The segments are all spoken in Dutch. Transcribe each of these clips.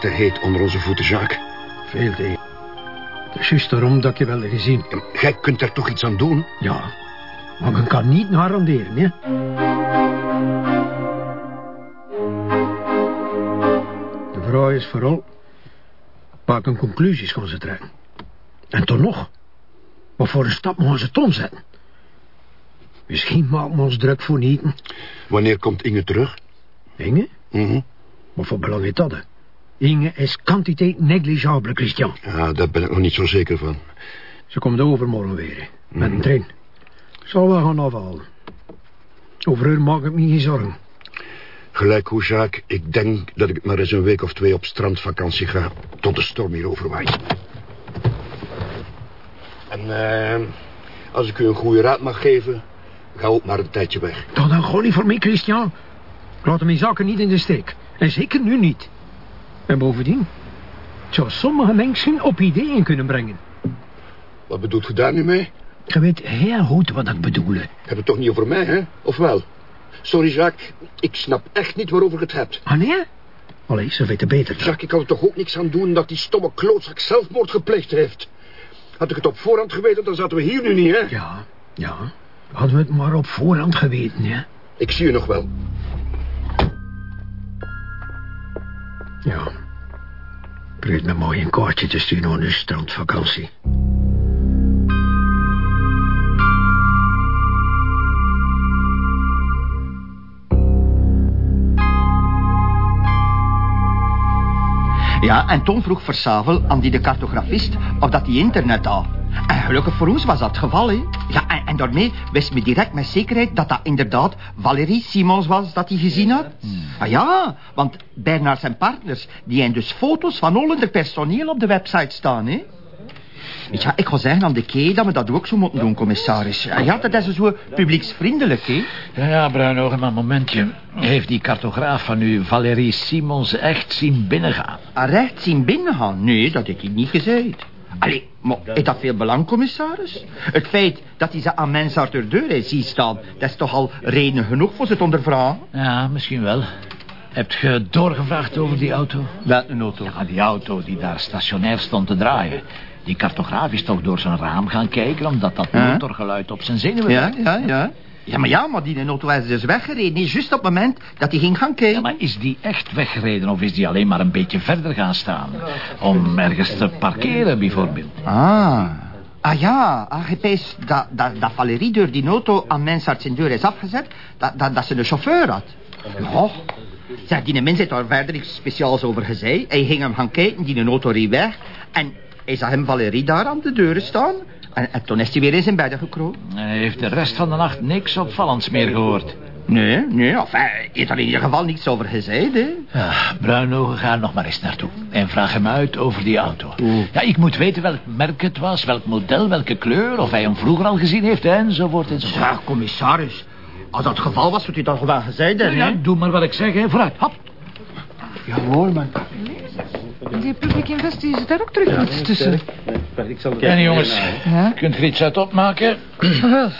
Te heet onder onze voeten, Jacques. Veel te. Het is juist daarom dat je wel gezien. Ja, Jij kunt er toch iets aan doen? Ja, maar men kan niet garanderen, hè. De vraag is vooral... welke conclusies gaan ze trekken? En toch nog... wat voor een stap gaan ze ton zetten? Misschien maken we ons druk voor nieten. Wanneer komt Inge terug? Inge? Mhm. Wat voor belang heeft dat? hè? Inge is kwantiteit negligible, Christian. Ja, daar ben ik nog niet zo zeker van. Ze komt overmorgen weer, met een trein. Ik zal wel gaan afhalen. Over haar maak ik me geen zorgen. Gelijk hoe, Jacques, ik denk dat ik maar eens een week of twee op strandvakantie ga... tot de storm hier overwaait. En eh, als ik u een goede raad mag geven... ga ook maar een tijdje weg. Dan dan gewoon niet voor mij, Christian. Ik laat mijn zaken niet in de steek. En zeker nu niet. En bovendien... het zou sommige mensen op ideeën kunnen brengen. Wat bedoelt u daar nu mee? Je weet heel goed wat ik bedoel. Heb het toch niet over mij, hè? Of wel? Sorry, Jacques, ik snap echt niet waarover je het hebt. Ah, nee? Allee, ze weten beter. Jacques, ik kan er toch ook niks aan doen dat die stomme klootzak zelfmoord gepleegd heeft. Had ik het op voorhand geweten, dan zaten we hier nu niet, hè? Ja, ja. Hadden we het maar op voorhand geweten, hè? Ik zie u nog wel. Ja. Probeer me mooi een kaartje te sturen aan de strandvakantie. Ja, en Tom vroeg Versavel aan die de cartografist of dat die internet had. En gelukkig voor ons was dat het geval, hè. Ja, en, daarmee wist me direct met zekerheid dat dat inderdaad Valérie Simons was dat hij gezien had. Ah ja, want Bernard zijn partners, die hebben dus foto's van al hun personeel op de website staan, hè. Weet je, ik ga zeggen aan de key dat we dat ook zo moeten doen, commissaris. Ja, dat is zo publieksvriendelijk, hè. Ja, ja, Bruinogen, maar een momentje. Heeft die cartograaf van u, Valérie Simons, echt zien binnengaan? Ah, Recht zien binnengaan? Nee, dat heb ik niet gezegd. Allee, maar heeft dat veel belang, commissaris? Het feit dat hij ze aan mensen uit de deur heeft zien staan... dat is toch al reden genoeg voor ze te ondervragen? Ja, misschien wel. Hebt je doorgevraagd over die auto? Welke auto? Ja, die auto die daar stationair stond te draaien. Die cartograaf is toch door zijn raam gaan kijken... omdat dat motorgeluid op zijn zenuwen Ja, ja, ja. Ja, maar ja, maar die auto is dus weggereden. Niet juist op het moment dat hij ging gaan kijken. Ja, maar is die echt weggereden of is die alleen maar een beetje verder gaan staan? Om ergens te parkeren, bijvoorbeeld. Ah. Ah ja, ah, je pees dat, dat, dat Valérie door die auto aan mensen zijn deur is afgezet... dat, dat, dat ze een chauffeur had. Ja. Zeg, die mens heeft daar verder iets speciaals over gezegd. Hij ging hem gaan kijken, die auto reed weg... en hij zag hem Valérie daar aan de deuren staan... en, en toen is hij weer in zijn bed gekropen. Hij heeft de rest van de nacht niks opvallends meer gehoord. Nee, nee, enfin, hij heeft er in ieder geval niets over gezegd, hè. Ja, Bruinogen, ga er nog maar eens naartoe. En vraag hem uit over die auto. Ja, ik moet weten welk merk het was, welk model, welke kleur... of hij hem vroeger al gezien heeft, enzovoort, enzovoort. Ja, commissaris. Als dat het geval was, had u dat wel gezegd, hè? Ja, doe maar wat ik zeg, hè. Vooruit, hop. Ja, hoor, Die Public Invest is daar ook terug iets tussen. En jongens, Ja? kunt je iets uit opmaken? Wel,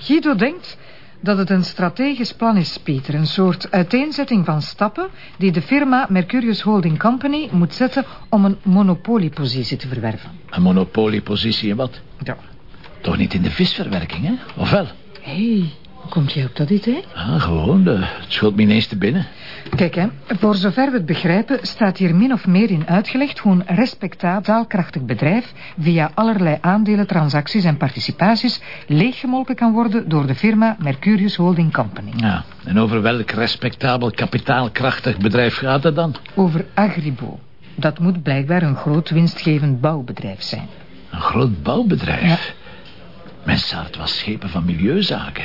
Guido denkt dat het een strategisch plan is, Pieter. Een soort uiteenzetting van stappen die de firma Mercurius Holding Company moet zetten om een monopoliepositie te verwerven. Een monopoliepositie en wat? Ja. Toch niet in de visverwerking, hè? Of wel? Hé, hey, komt jij op dat idee? Ah, gewoon, de, het schoot me ineens te binnen. Kijk, hè, voor zover we het begrijpen staat hier min of meer in uitgelegd hoe een respectabel, taalkrachtig bedrijf via allerlei aandelen, transacties en participaties leeggemolken kan worden door de firma Mercurius Holding Company. Ja, en over welk respectabel, kapitaalkrachtig bedrijf gaat het dan? Over Agribo. Dat moet blijkbaar een groot winstgevend bouwbedrijf zijn. Een groot bouwbedrijf. Ja. Mensart was schepen van milieuzaken.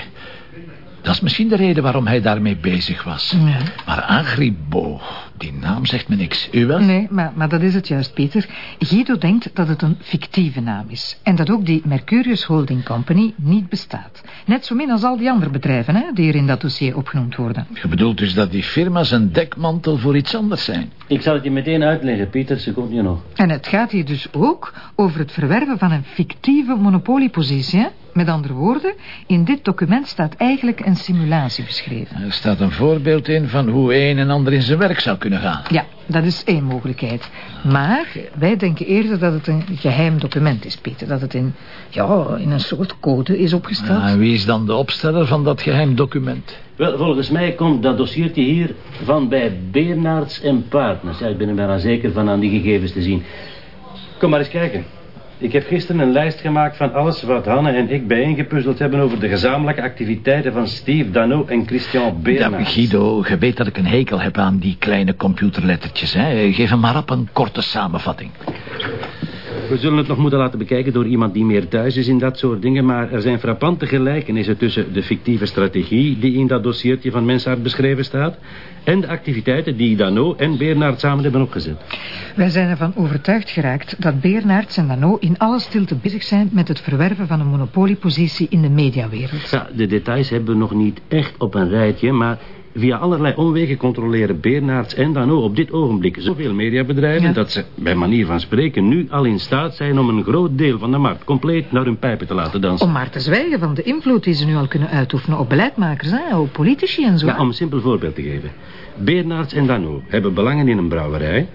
Dat is misschien de reden waarom hij daarmee bezig was. Ja. Maar Agribo, die naam zegt me niks. U wel? Nee, maar, maar dat is het juist, Peter. Guido denkt dat het een fictieve naam is. En dat ook die Mercurius Holding Company niet bestaat. Net zo min als al die andere bedrijven hè, die er in dat dossier opgenoemd worden. Je bedoelt dus dat die firma's een dekmantel voor iets anders zijn? Ik zal het je meteen uitleggen, Pieter, ze komt hier nog. En het gaat hier dus ook over het verwerven van een fictieve monopoliepositie. hè? Met andere woorden, in dit document staat eigenlijk een simulatie beschreven. Er staat een voorbeeld in van hoe een en ander in zijn werk zou kunnen. gaan. Ja, dat is één mogelijkheid. Maar wij denken eerder dat het een geheim document is, Peter. Dat het in, ja, in een soort code is opgesteld. Ja, en wie is dan de opsteller van dat geheim document? Wel, volgens mij komt dat dossiertje hier van bij Bernards en Partners. Ja, ik ben er bijna zeker van aan die gegevens te zien. Kom maar eens kijken. Ik heb gisteren een lijst gemaakt van alles wat Hanne en ik bijeengepuzzeld hebben... over de gezamenlijke activiteiten van Steve Dano en Christian Ja, Bernards. Guido, je weet dat ik een hekel heb aan die kleine computerlettertjes. Hè? Geef hem maar op een korte samenvatting. We zullen het nog moeten laten bekijken door iemand die meer thuis is in dat soort dingen... maar er zijn frappante gelijkenissen tussen de fictieve strategie... die in dat dossiertje van Mensart beschreven staat... en de activiteiten die Dano en Bernard samen hebben opgezet. Wij zijn ervan overtuigd geraakt dat Beernaerts en Dano in alle stilte bezig zijn met het verwerven van een monopoliepositie in de mediawereld. Ja, de details hebben we nog niet echt op een rijtje... maar via allerlei omwegen controleren Bernards en Dano op dit ogenblik... zoveel mediabedrijven Ja. dat ze, bij manier van spreken... nu al in staat zijn om een groot deel van de markt... compleet naar hun pijpen te laten dansen. Om maar te zwijgen van de invloed die ze nu al kunnen uitoefenen op beleidmakers, hè, op politici en zo. Ja, om een simpel voorbeeld te geven. Bernards en Dano hebben belangen in een brouwerij...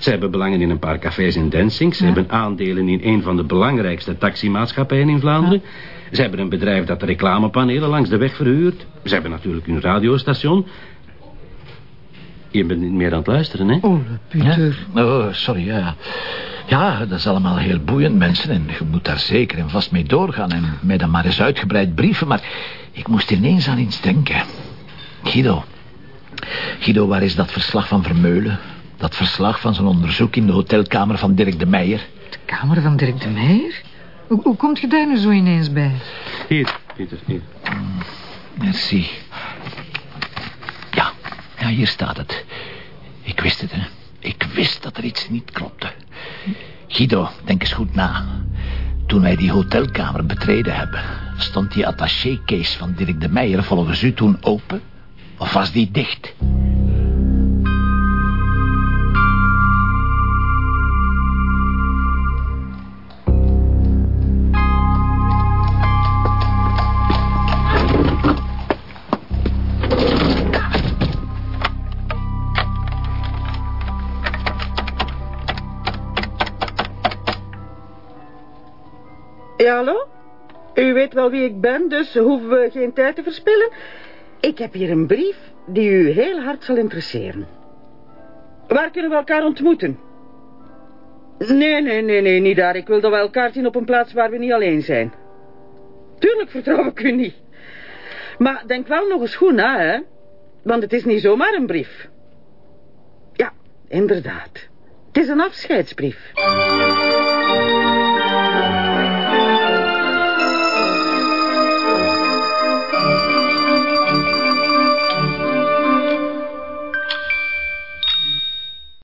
Ze hebben belangen in een paar cafés in Densing. Ze Ja. hebben aandelen in een van de belangrijkste taximaatschappijen in Vlaanderen. Ze hebben een bedrijf dat de reclamepanelen langs de weg verhuurt. Ze hebben natuurlijk hun radiostation. Je bent niet meer aan het luisteren, hè? Oh, Pieter. Ja? Oh, sorry, ja. Ja, dat is allemaal heel boeiend, mensen. En je moet daar zeker en vast mee doorgaan. En mij dan maar eens uitgebreid brieven. Maar ik moest ineens aan iets denken. Guido. Guido, waar is dat verslag van Vermeulen? Dat verslag van zijn onderzoek in de hotelkamer van Dirk de Meijer? De kamer van Dirk de Meijer? Hoe, hoe komt je daar nu zo ineens bij? Hier, Pieter, hier. Merci. Ja, ja, hier staat het. Ik wist het, hè. Ik wist dat er iets niet klopte. Guido, denk eens goed na. Toen wij die hotelkamer betreden hebben... stond die attaché-case van Dirk de Meijer volgens u toen open? Of was die dicht? Hallo? U weet wel wie ik ben, dus hoeven we geen tijd te verspillen. Ik heb hier een brief die u heel hard zal interesseren. Waar kunnen we elkaar ontmoeten? Nee, nee, nee, nee, niet daar. Ik wil dat we elkaar zien op een plaats waar we niet alleen zijn. Tuurlijk vertrouw ik u niet. Maar denk wel nog eens goed na, hè. Want het is niet zomaar een brief. Ja, inderdaad. Het is een afscheidsbrief.